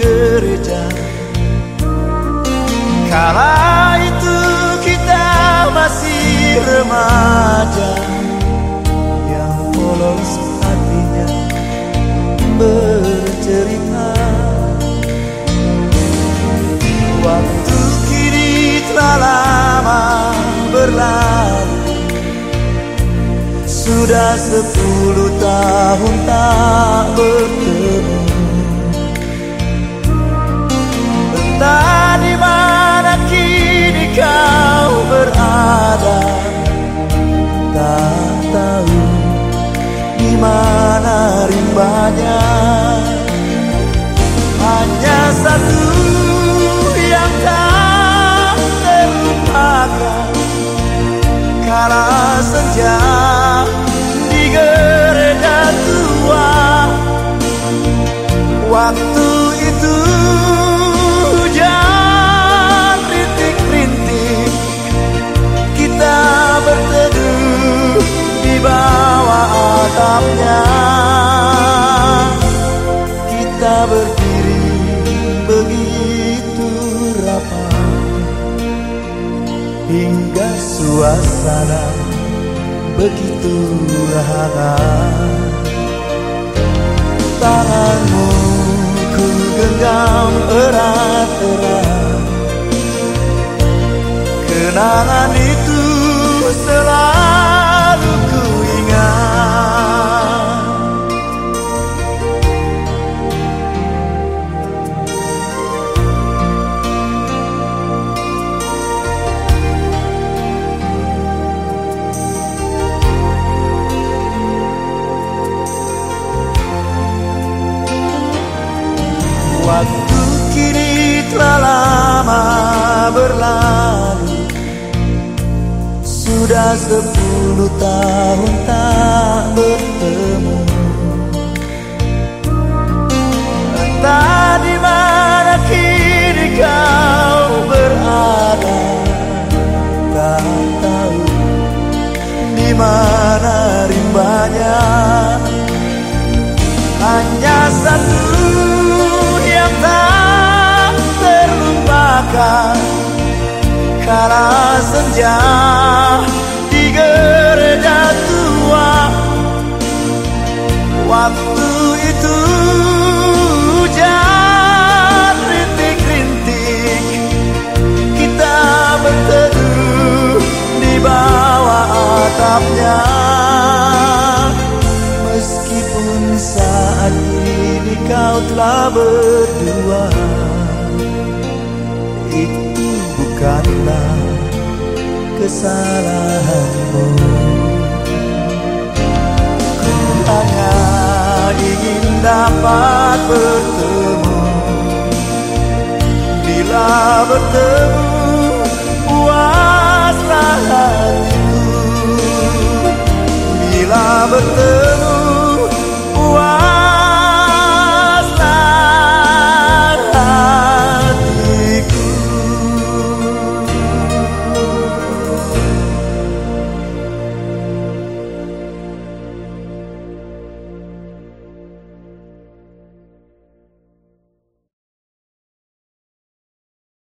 gereja. Kala itu kita masih remaja Yang polos hatinya bercerita. Waktu kini telah lama berlalu Sudah sepuluh tahun tak bertemu rimbanya berdiri begitu rapat. Hingga suasana begitu hangat Tanganmu ku genggam erat-erat. Kenangan itu berlalu. Sudah sepuluh tahun tak bertemu Kala senja di gereja tua Waktu itu hujan rintik-rintik Kita berteduh di bawah atapnya. Meskipun saat ini kau telah berdua bukanlah kesalahanmu. Ku hanya ingin dapat bertemu. Bila bertemu puaslah hatiku. Bila bertemu